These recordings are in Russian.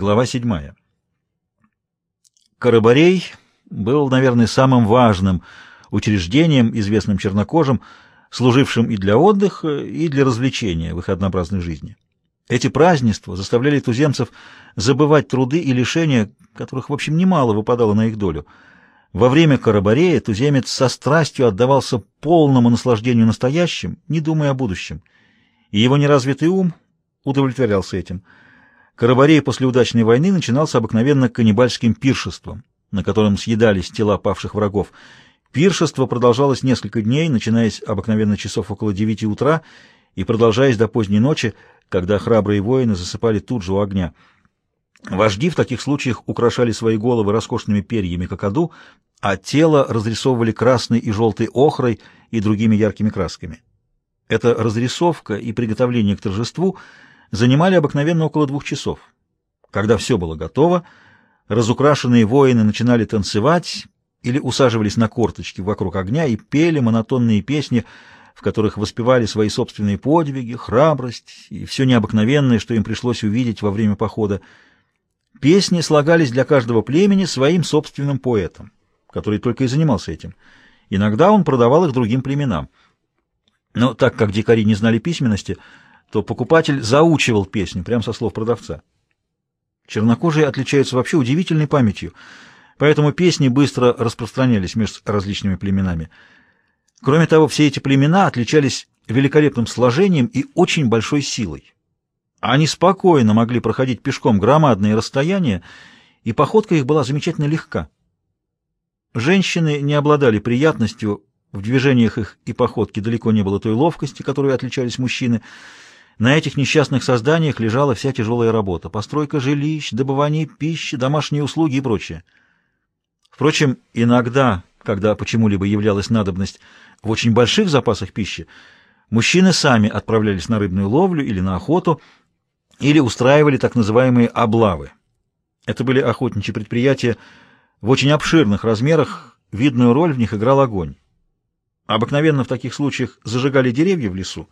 Глава 7. Карабарей был, наверное, самым важным учреждением, известным чернокожим, служившим и для отдыха, и для развлечения в их однообразной жизни. Эти празднества заставляли туземцев забывать труды и лишения, которых, в общем, немало выпадало на их долю. Во время Карабарея туземец со страстью отдавался полному наслаждению настоящим, не думая о будущем, и его неразвитый ум удовлетворялся этим – Карабарей после удачной войны начинался обыкновенно каннибальским пиршеством, на котором съедались тела павших врагов. Пиршество продолжалось несколько дней, начинаясь обыкновенно часов около девяти утра и продолжаясь до поздней ночи, когда храбрые воины засыпали тут же у огня. Вожди в таких случаях украшали свои головы роскошными перьями кокоду, а тело разрисовывали красной и желтой охрой и другими яркими красками. Эта разрисовка и приготовление к торжеству — занимали обыкновенно около двух часов. Когда все было готово, разукрашенные воины начинали танцевать или усаживались на корточки вокруг огня и пели монотонные песни, в которых воспевали свои собственные подвиги, храбрость и все необыкновенное, что им пришлось увидеть во время похода. Песни слагались для каждого племени своим собственным поэтом, который только и занимался этим. Иногда он продавал их другим племенам. Но так как дикари не знали письменности, то покупатель заучивал песню прямо со слов продавца. Чернокожие отличаются вообще удивительной памятью, поэтому песни быстро распространялись между различными племенами. Кроме того, все эти племена отличались великолепным сложением и очень большой силой. Они спокойно могли проходить пешком громадные расстояния, и походка их была замечательно легка. Женщины не обладали приятностью, в движениях их и походке далеко не было той ловкости, которой отличались мужчины, на этих несчастных созданиях лежала вся тяжелая работа — постройка жилищ, добывание пищи, домашние услуги и прочее. Впрочем, иногда, когда почему-либо являлась надобность в очень больших запасах пищи, мужчины сами отправлялись на рыбную ловлю или на охоту, или устраивали так называемые облавы. Это были охотничьи предприятия в очень обширных размерах, видную роль в них играл огонь. Обыкновенно в таких случаях зажигали деревья в лесу,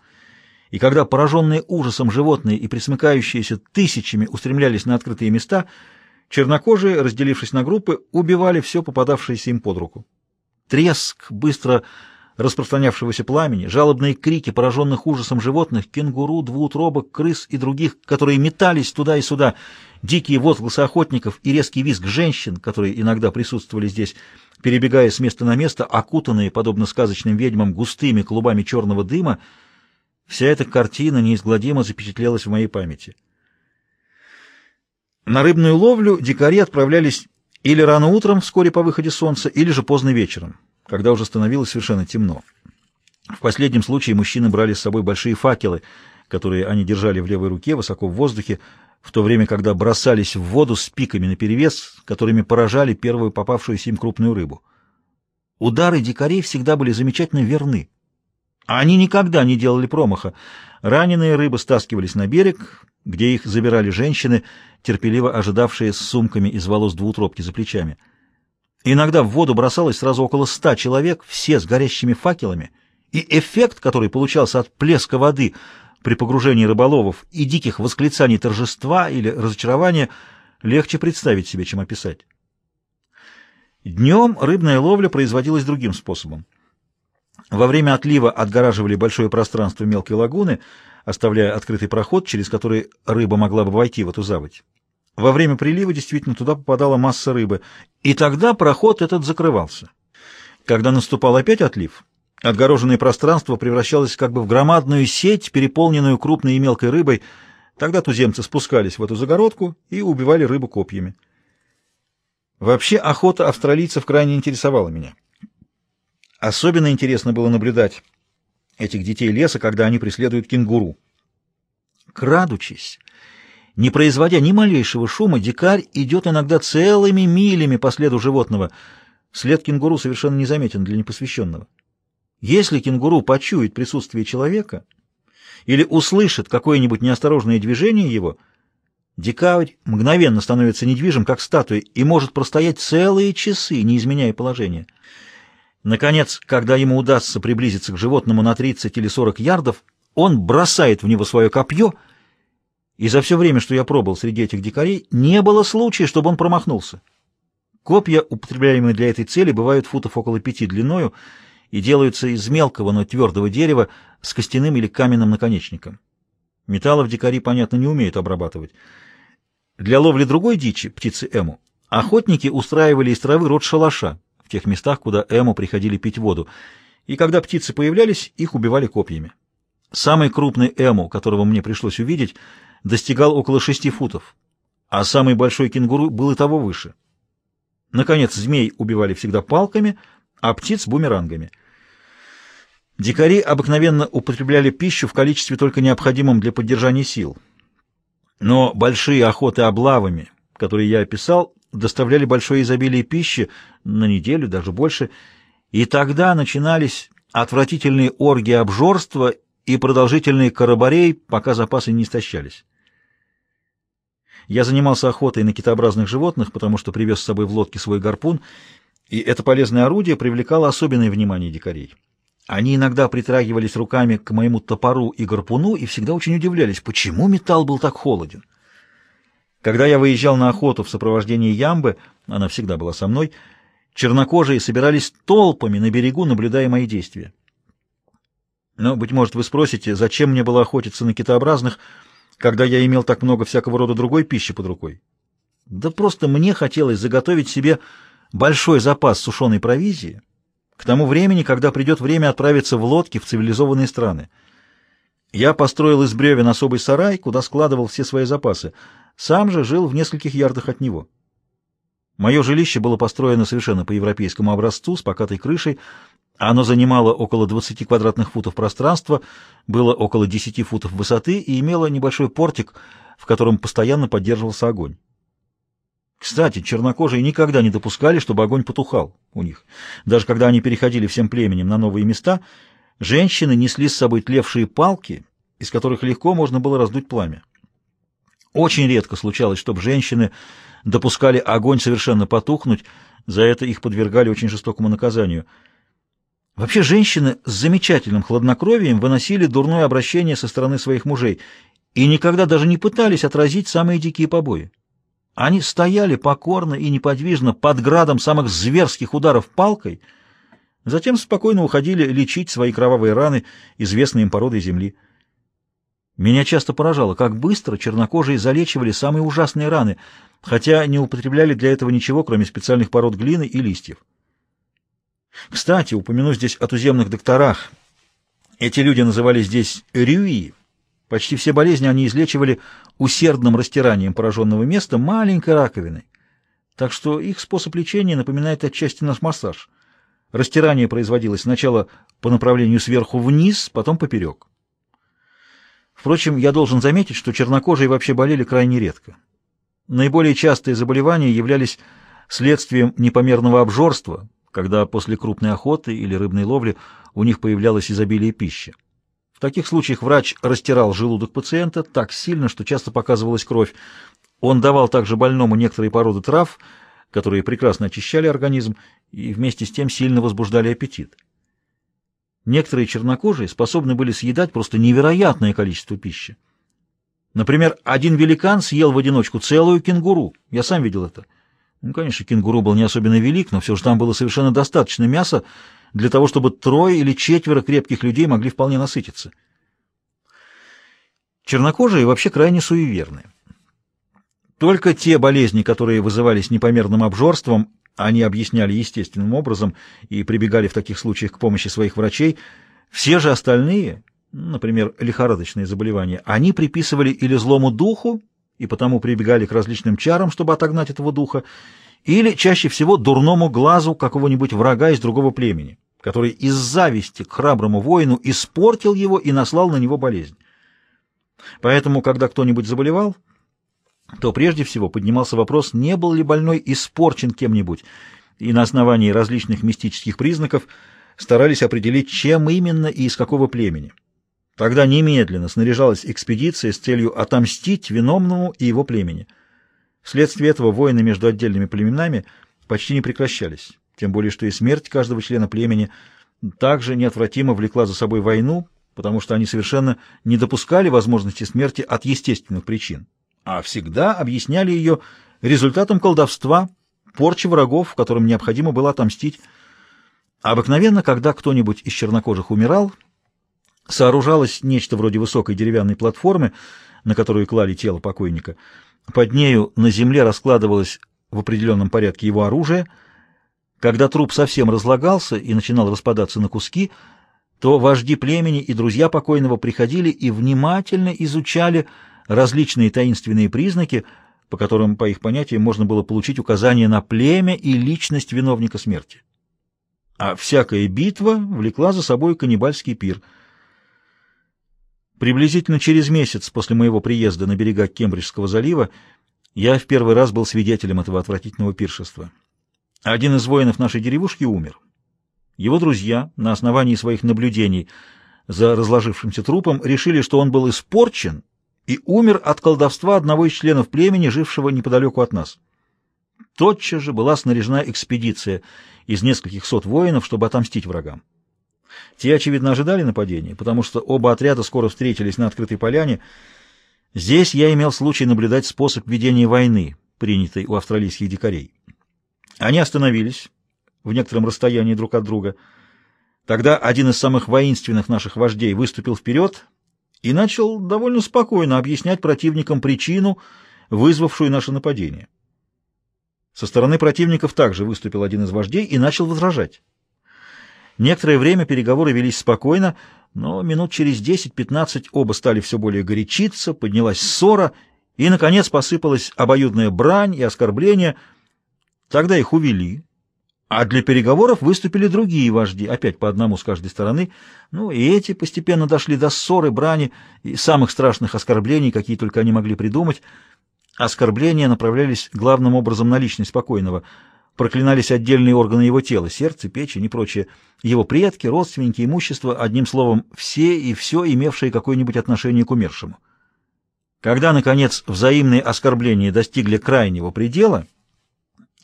и когда пораженные ужасом животные и присмыкающиеся тысячами устремлялись на открытые места, чернокожие, разделившись на группы, убивали все попадавшееся им под руку. Треск быстро распространявшегося пламени, жалобные крики пораженных ужасом животных, кенгуру, двуутробок, крыс и других, которые метались туда и сюда, дикие возгласы охотников и резкий визг женщин, которые иногда присутствовали здесь, перебегая с места на место, окутанные, подобно сказочным ведьмам, густыми клубами черного дыма, Вся эта картина неизгладимо запечатлелась в моей памяти. На рыбную ловлю дикари отправлялись или рано утром, вскоре по выходе солнца, или же поздно вечером, когда уже становилось совершенно темно. В последнем случае мужчины брали с собой большие факелы, которые они держали в левой руке, высоко в воздухе, в то время, когда бросались в воду с пиками наперевес, которыми поражали первую попавшуюся им крупную рыбу. Удары дикарей всегда были замечательно верны. Они никогда не делали промаха. Раненые рыбы стаскивались на берег, где их забирали женщины, терпеливо ожидавшие с сумками из волос двуутробки за плечами. Иногда в воду бросалось сразу около ста человек, все с горящими факелами, и эффект, который получался от плеска воды при погружении рыболовов и диких восклицаний торжества или разочарования, легче представить себе, чем описать. Днем рыбная ловля производилась другим способом. Во время отлива отгораживали большое пространство мелкой лагуны, оставляя открытый проход, через который рыба могла бы войти в эту заводь. Во время прилива действительно туда попадала масса рыбы, и тогда проход этот закрывался. Когда наступал опять отлив, отгороженное пространство превращалось как бы в громадную сеть, переполненную крупной и мелкой рыбой. Тогда туземцы спускались в эту загородку и убивали рыбу копьями. Вообще охота австралийцев крайне интересовала меня. Особенно интересно было наблюдать этих детей леса, когда они преследуют кенгуру. Крадучись, не производя ни малейшего шума, дикарь идет иногда целыми милями по следу животного. След кенгуру совершенно незаметен для непосвященного. Если кенгуру почует присутствие человека или услышит какое-нибудь неосторожное движение его, дикарь мгновенно становится недвижим, как статуя, и может простоять целые часы, не изменяя положения. Наконец, когда ему удастся приблизиться к животному на 30 или 40 ярдов, он бросает в него свое копье, И за все время, что я пробыл среди этих дикарей, не было случая, чтобы он промахнулся. Копья, употребляемые для этой цели, бывают футов около пяти длиною и делаются из мелкого, но твердого дерева с костяным или каменным наконечником. Металлов дикари, понятно, не умеют обрабатывать. Для ловли другой дичи, птицы эму, охотники устраивали из травы рот шалаша в тех местах, куда эму приходили пить воду, и когда птицы появлялись, их убивали копьями. Самый крупный эму, которого мне пришлось увидеть, достигал около шести футов, а самый большой кенгуру был и того выше. Наконец, змей убивали всегда палками, а птиц — бумерангами. Дикари обыкновенно употребляли пищу в количестве только необходимом для поддержания сил. Но большие охоты облавами, которые я описал, доставляли большое изобилие пищи на неделю, даже больше, и тогда начинались отвратительные оргии обжорства и продолжительные карабарей, пока запасы не истощались. Я занимался охотой на китообразных животных, потому что привез с собой в лодке свой гарпун, и это полезное орудие привлекало особенное внимание дикарей. Они иногда притрагивались руками к моему топору и гарпуну и всегда очень удивлялись, почему металл был так холоден. Когда я выезжал на охоту в сопровождении ямбы, она всегда была со мной, чернокожие собирались толпами на берегу, наблюдая мои действия. Но, быть может, вы спросите, зачем мне было охотиться на китообразных, когда я имел так много всякого рода другой пищи под рукой? Да просто мне хотелось заготовить себе большой запас сушеной провизии к тому времени, когда придет время отправиться в лодки в цивилизованные страны. Я построил из бревен особый сарай, куда складывал все свои запасы. Сам же жил в нескольких ярдах от него. Мое жилище было построено совершенно по европейскому образцу, с покатой крышей, оно занимало около 20 квадратных футов пространства, было около 10 футов высоты и имело небольшой портик, в котором постоянно поддерживался огонь. Кстати, чернокожие никогда не допускали, чтобы огонь потухал у них. Даже когда они переходили всем племенем на новые места, женщины несли с собой тлевшие палки, из которых легко можно было раздуть пламя. Очень редко случалось, чтобы женщины допускали огонь совершенно потухнуть, за это их подвергали очень жестокому наказанию — Вообще женщины с замечательным хладнокровием выносили дурное обращение со стороны своих мужей и никогда даже не пытались отразить самые дикие побои. Они стояли покорно и неподвижно под градом самых зверских ударов палкой, затем спокойно уходили лечить свои кровавые раны, известные им породой земли. Меня часто поражало, как быстро чернокожие залечивали самые ужасные раны, хотя не употребляли для этого ничего, кроме специальных пород глины и листьев. Кстати, упомяну здесь о туземных докторах. Эти люди назывались здесь рюи. Почти все болезни они излечивали усердным растиранием пораженного места маленькой раковиной. Так что их способ лечения напоминает отчасти наш массаж. Растирание производилось сначала по направлению сверху вниз, потом поперек. Впрочем, я должен заметить, что чернокожие вообще болели крайне редко. Наиболее частые заболевания являлись следствием непомерного обжорства, когда после крупной охоты или рыбной ловли у них появлялось изобилие пищи. В таких случаях врач растирал желудок пациента так сильно, что часто показывалась кровь. Он давал также больному некоторые породы трав, которые прекрасно очищали организм и вместе с тем сильно возбуждали аппетит. Некоторые чернокожие способны были съедать просто невероятное количество пищи. Например, один великан съел в одиночку целую кенгуру. Я сам видел это. Ну, конечно, кенгуру был не особенно велик, но все же там было совершенно достаточно мяса для того, чтобы трое или четверо крепких людей могли вполне насытиться. Чернокожие вообще крайне суеверны. Только те болезни, которые вызывались непомерным обжорством, они объясняли естественным образом и прибегали в таких случаях к помощи своих врачей, все же остальные, например, лихорадочные заболевания, они приписывали или злому духу, и потому прибегали к различным чарам, чтобы отогнать этого духа, или чаще всего дурному глазу какого-нибудь врага из другого племени, который из зависти к храброму воину испортил его и наслал на него болезнь. Поэтому, когда кто-нибудь заболевал, то прежде всего поднимался вопрос, не был ли больной испорчен кем-нибудь, и на основании различных мистических признаков старались определить, чем именно и из какого племени. Тогда немедленно снаряжалась экспедиция с целью отомстить виновному и его племени. Вследствие этого войны между отдельными племенами почти не прекращались, тем более что и смерть каждого члена племени также неотвратимо влекла за собой войну, потому что они совершенно не допускали возможности смерти от естественных причин, а всегда объясняли ее результатом колдовства, порчи врагов, которым необходимо было отомстить. Обыкновенно, когда кто-нибудь из чернокожих умирал, сооружалось нечто вроде высокой деревянной платформы, на которую клали тело покойника. Под нею на земле раскладывалось в определенном порядке его оружие. Когда труп совсем разлагался и начинал распадаться на куски, то вожди племени и друзья покойного приходили и внимательно изучали различные таинственные признаки, по которым, по их понятиям, можно было получить указание на племя и личность виновника смерти. А всякая битва влекла за собой каннибальский пир. Приблизительно через месяц после моего приезда на берега Кембриджского залива я в первый раз был свидетелем этого отвратительного пиршества. Один из воинов нашей деревушки умер. Его друзья, на основании своих наблюдений за разложившимся трупом, решили, что он был испорчен и умер от колдовства одного из членов племени, жившего неподалеку от нас. Тотчас же была снаряжена экспедиция из нескольких сот воинов, чтобы отомстить врагам. Те, очевидно, ожидали нападения, потому что оба отряда скоро встретились на открытой поляне. Здесь я имел случай наблюдать способ ведения войны, принятый у австралийских дикарей. Они остановились в некотором расстоянии друг от друга. Тогда один из самых воинственных наших вождей выступил вперед и начал довольно спокойно объяснять противникам причину, вызвавшую наше нападение. Со стороны противников также выступил один из вождей и начал возражать. Некоторое время переговоры велись спокойно, но минут через 10-15 оба стали все более горячиться, поднялась ссора, и, наконец, посыпалась обоюдная брань и оскорбление. Тогда их увели, а для переговоров выступили другие вожди, опять по одному с каждой стороны. Ну и эти постепенно дошли до ссоры, брани и самых страшных оскорблений, какие только они могли придумать. Оскорбления направлялись главным образом на личность покойного. Проклинались отдельные органы его тела, сердце, печень и прочее. Его предки, родственники, имущество, одним словом, все и все, имевшие какое-нибудь отношение к умершему. Когда, наконец, взаимные оскорбления достигли крайнего предела —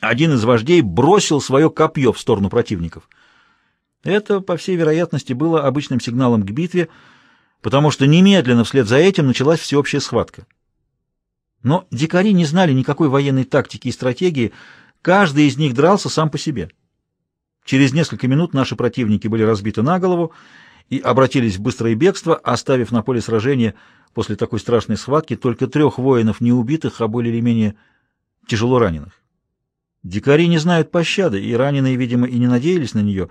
один из вождей бросил свое копье в сторону противников. Это, по всей вероятности, было обычным сигналом к битве, потому что немедленно вслед за этим началась всеобщая схватка. Но дикари не знали никакой военной тактики и стратегии, каждый из них дрался сам по себе. Через несколько минут наши противники были разбиты на голову и обратились в быстрое бегство, оставив на поле сражения после такой страшной схватки только трех воинов не убитых, а более или менее тяжело раненых. Дикари не знают пощады, и раненые, видимо, и не надеялись на нее.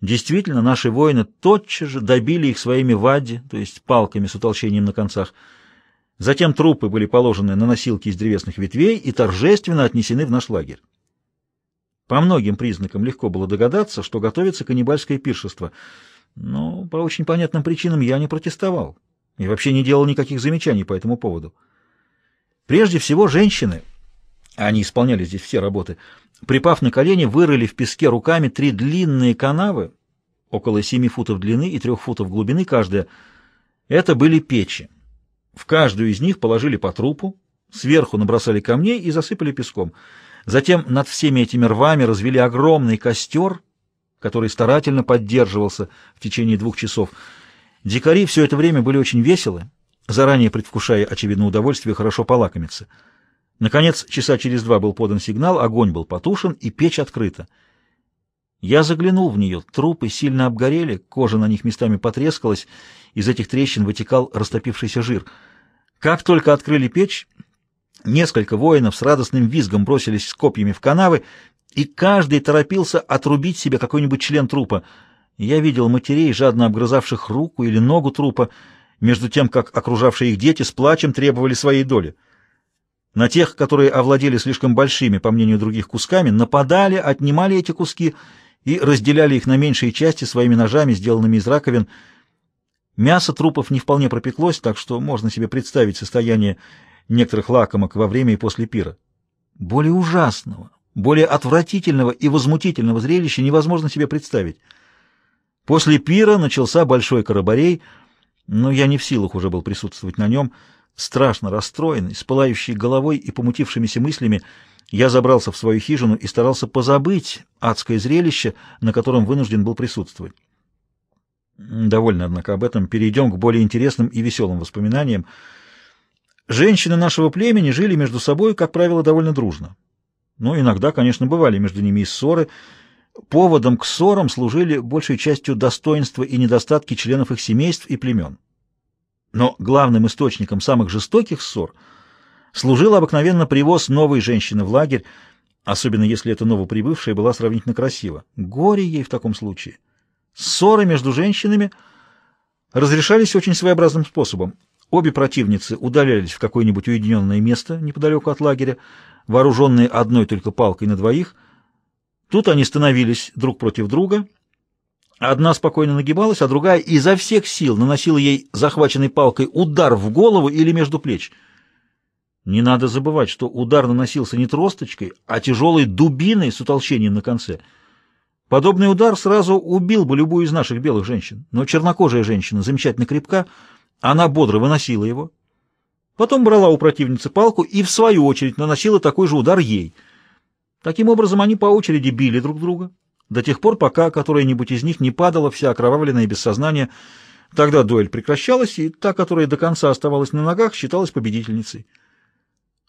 Действительно, наши воины тотчас же добили их своими вадди, то есть палками с утолщением на концах. Затем трупы были положены на носилки из древесных ветвей и торжественно отнесены в наш лагерь. По многим признакам легко было догадаться, что готовится каннибальское пиршество, но по очень понятным причинам я не протестовал и вообще не делал никаких замечаний по этому поводу. Прежде всего, женщины они исполняли здесь все работы, припав на колени, вырыли в песке руками три длинные канавы, около семи футов длины и трех футов глубины каждая. Это были печи. В каждую из них положили по трупу, сверху набросали камней и засыпали песком. Затем над всеми этими рвами развели огромный костер, который старательно поддерживался в течение двух часов. Дикари все это время были очень веселы, заранее предвкушая, очевидно, удовольствие хорошо полакомиться. Наконец, часа через два был подан сигнал, огонь был потушен и печь открыта. Я заглянул в нее, трупы сильно обгорели, кожа на них местами потрескалась, из этих трещин вытекал растопившийся жир. Как только открыли печь, несколько воинов с радостным визгом бросились с копьями в канавы, и каждый торопился отрубить себе какой-нибудь член трупа. Я видел матерей, жадно обгрызавших руку или ногу трупа, между тем, как окружавшие их дети с плачем требовали своей доли. На тех, которые овладели слишком большими, по мнению других, кусками, нападали, отнимали эти куски и разделяли их на меньшие части своими ножами, сделанными из раковин. Мясо трупов не вполне пропеклось, так что можно себе представить состояние некоторых лакомок во время и после пира. Более ужасного, более отвратительного и возмутительного зрелища невозможно себе представить. После пира начался большой карабарей, но я не в силах уже был присутствовать на нем — Страшно расстроенный, с пылающей головой и помутившимися мыслями, я забрался в свою хижину и старался позабыть адское зрелище, на котором вынужден был присутствовать. Довольно, однако, об этом. Перейдем к более интересным и веселым воспоминаниям. Женщины нашего племени жили между собой, как правило, довольно дружно. Но иногда, конечно, бывали между ними и ссоры. Поводом к ссорам служили большей частью достоинства и недостатки членов их семейств и племен. Но главным источником самых жестоких ссор служил обыкновенно привоз новой женщины в лагерь, особенно если эта новоприбывшая была сравнительно красива. Горе ей в таком случае. Ссоры между женщинами разрешались очень своеобразным способом. Обе противницы удалялись в какое-нибудь уединенное место неподалеку от лагеря, вооруженные одной только палкой на двоих. Тут они становились друг против друга. Одна спокойно нагибалась, а другая изо всех сил наносила ей захваченной палкой удар в голову или между плеч. Не надо забывать, что удар наносился не тросточкой, а тяжелой дубиной с утолщением на конце. Подобный удар сразу убил бы любую из наших белых женщин, но чернокожая женщина замечательно крепка, она бодро выносила его. Потом брала у противницы палку и, в свою очередь, наносила такой же удар ей. Таким образом, они по очереди били друг друга, до тех пор, пока которая-нибудь из них не падала вся окровавленная без сознания. Тогда дуэль прекращалась, и та, которая до конца оставалась на ногах, считалась победительницей.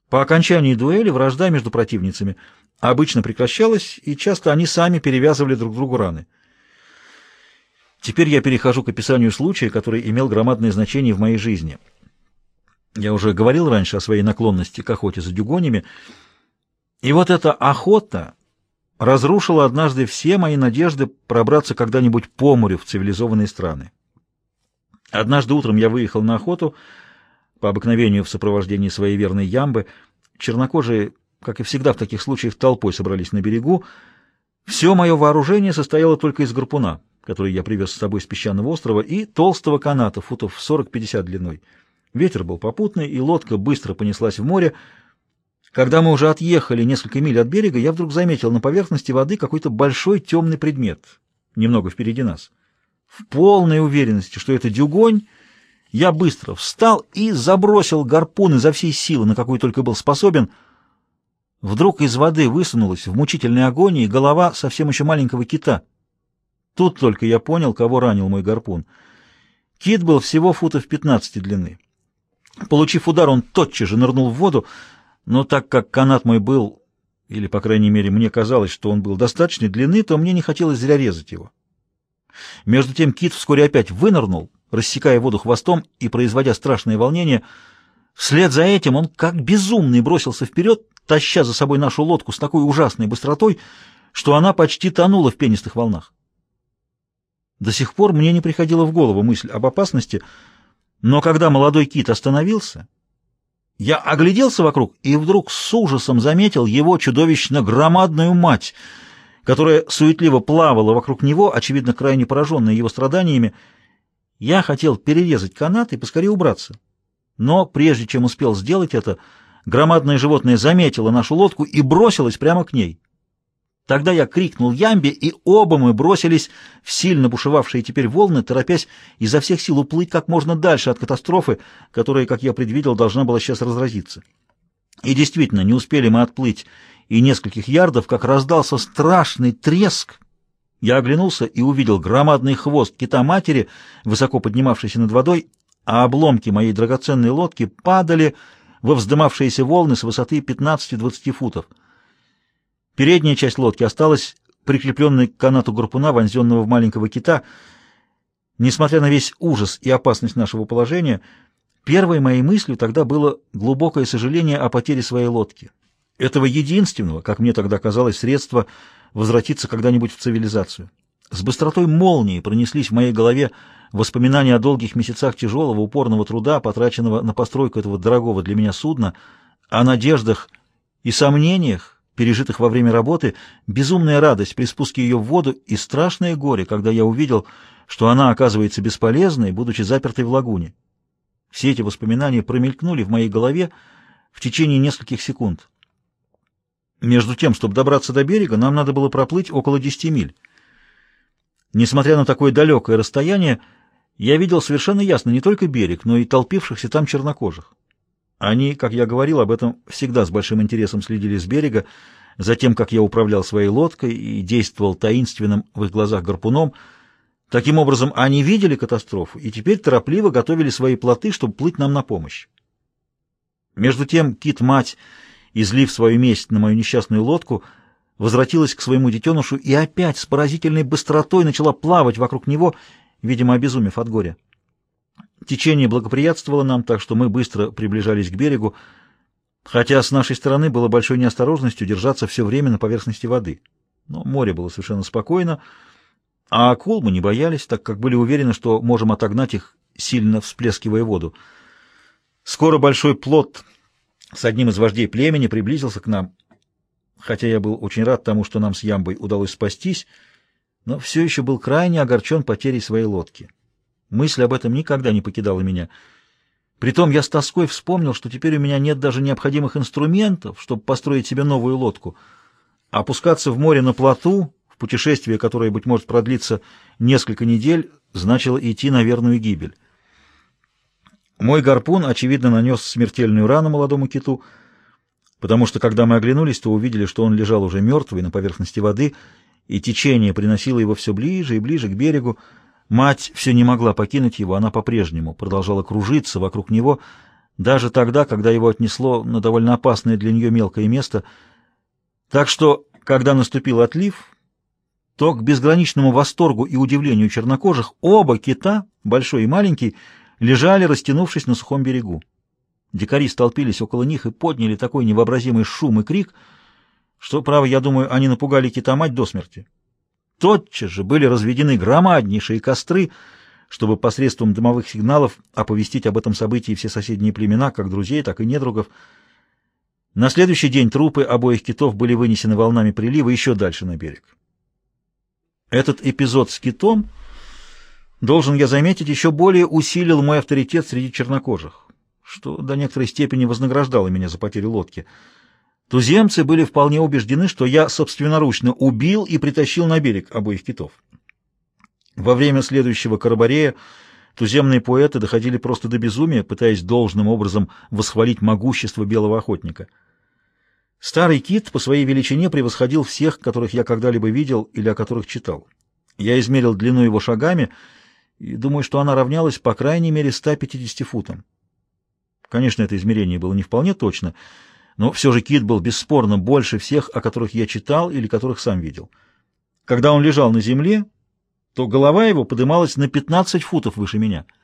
По окончании дуэли вражда между противницами обычно прекращалась, и часто они сами перевязывали друг другу раны. Теперь я перехожу к описанию случая, который имел громадное значение в моей жизни. Я уже говорил раньше о своей наклонности к охоте за дюгонями, и вот эта охота разрушила однажды все мои надежды пробраться когда-нибудь по морю в цивилизованные страны. Однажды утром я выехал на охоту, по обыкновению в сопровождении своей верной ямбы. Чернокожие, как и всегда в таких случаях, толпой собрались на берегу. Все мое вооружение состояло только из гарпуна, который я привез с собой с песчаного острова, и толстого каната, футов 40-50 длиной. Ветер был попутный, и лодка быстро понеслась в море. Когда мы уже отъехали несколько миль от берега, я вдруг заметил на поверхности воды какой-то большой темный предмет, немного впереди нас. В полной уверенности, что это дюгонь, я быстро встал и забросил гарпун изо всей силы, на какую только был способен. Вдруг из воды высунулась в мучительной агонии голова совсем еще маленького кита. Тут только я понял, кого ранил мой гарпун. Кит был всего футов 15 длины. Получив удар, он тотчас же нырнул в воду, но так как канат мой был, или, по крайней мере, мне казалось, что он был достаточной длины, то мне не хотелось зря резать его. Между тем кит вскоре опять вынырнул, рассекая воду хвостом и производя страшное волнение. Вслед за этим он, как безумный, бросился вперед, таща за собой нашу лодку с такой ужасной быстротой, что она почти тонула в пенистых волнах. До сих пор мне не приходила в голову мысль об опасности, но когда молодой кит остановился, я огляделся вокруг и вдруг с ужасом заметил его чудовищно громадную мать, которая суетливо плавала вокруг него, очевидно, крайне пораженная его страданиями, я хотел перерезать канат и поскорее убраться. Но прежде чем успел сделать это, громадное животное заметило нашу лодку и бросилось прямо к ней. Тогда я крикнул Ямбе, и оба мы бросились в сильно бушевавшие теперь волны, торопясь изо всех сил уплыть как можно дальше от катастрофы, которая, как я предвидел, должна была сейчас разразиться. И действительно, не успели мы отплыть и нескольких ярдов, как раздался страшный треск, я оглянулся и увидел громадный хвост кита-матери, высоко поднимавшийся над водой, а обломки моей драгоценной лодки падали во вздымавшиеся волны с высоты 15-20 футов. Передняя часть лодки осталась прикрепленной к канату гарпуна, вонзенного в маленького кита. Несмотря на весь ужас и опасность нашего положения, первой моей мыслью тогда было глубокое сожаление о потере своей лодки. Этого единственного, как мне тогда казалось, средства — возвратиться когда-нибудь в цивилизацию. С быстротой молнии пронеслись в моей голове воспоминания о долгих месяцах тяжелого, упорного труда, потраченного на постройку этого дорогого для меня судна, о надеждах и сомнениях, пережитых во время работы, безумная радость при спуске ее в воду и страшное горе, когда я увидел, что она оказывается бесполезной, будучи запертой в лагуне. Все эти воспоминания промелькнули в моей голове в течение нескольких секунд. Между тем, чтобы добраться до берега, нам надо было проплыть около 10 миль. Несмотря на такое далекое расстояние, я видел совершенно ясно не только берег, но и толпившихся там чернокожих. Они, как я говорил об этом, всегда с большим интересом следили с берега, за тем, как я управлял своей лодкой и действовал таинственным в их глазах гарпуном. Таким образом, они видели катастрофу и теперь торопливо готовили свои плоты, чтобы плыть нам на помощь. Между тем кит-мать, излив свою месть на мою несчастную лодку, возвратилась к своему детенышу и опять с поразительной быстротой начала плавать вокруг него, видимо, обезумев от горя. Течение благоприятствовало нам, так что мы быстро приближались к берегу, хотя с нашей стороны было большой неосторожностью держаться все время на поверхности воды. Но море было совершенно спокойно, а акул мы не боялись, так как были уверены, что можем отогнать их, сильно всплескивая воду. Скоро большой плот с одним из вождей племени приблизился к нам. Хотя я был очень рад тому, что нам с Ямбой удалось спастись, но все еще был крайне огорчен потерей своей лодки. Мысль об этом никогда не покидала меня. Притом я с тоской вспомнил, что теперь у меня нет даже необходимых инструментов, чтобы построить себе новую лодку. Опускаться в море на плоту, в путешествие, которое, быть может, продлится несколько недель, значило идти на верную гибель. Мой гарпун, очевидно, нанес смертельную рану молодому киту, потому что, когда мы оглянулись, то увидели, что он лежал уже мертвый на поверхности воды, и течение приносило его все ближе и ближе к берегу. Мать все не могла покинуть его, она по-прежнему продолжала кружиться вокруг него, даже тогда, когда его отнесло на довольно опасное для нее мелкое место. Так что, когда наступил отлив, то к безграничному восторгу и удивлению чернокожих оба кита, большой и маленький, лежали, растянувшись на сухом берегу. Дикари столпились около них и подняли такой невообразимый шум и крик, что, право, я думаю, они напугали китомать до смерти. Тотчас же были разведены громаднейшие костры, чтобы посредством дымовых сигналов оповестить об этом событии все соседние племена, как друзей, так и недругов. На следующий день трупы обоих китов были вынесены волнами прилива еще дальше на берег. Этот эпизод с китом должен я заметить, еще более усилил мой авторитет среди чернокожих, что до некоторой степени вознаграждало меня за потерю лодки. Туземцы были вполне убеждены, что я собственноручно убил и притащил на берег обоих китов. Во время следующего карабарея туземные поэты доходили просто до безумия, пытаясь должным образом восхвалить могущество белого охотника. Старый кит по своей величине превосходил всех, которых я когда-либо видел или о которых читал. Я измерил длину его шагами — и думаю, что она равнялась по крайней мере 150 футам. Конечно, это измерение было не вполне точно, но все же кит был бесспорно больше всех, о которых я читал или которых сам видел. Когда он лежал на земле, то голова его подымалась на 15 футов выше меня —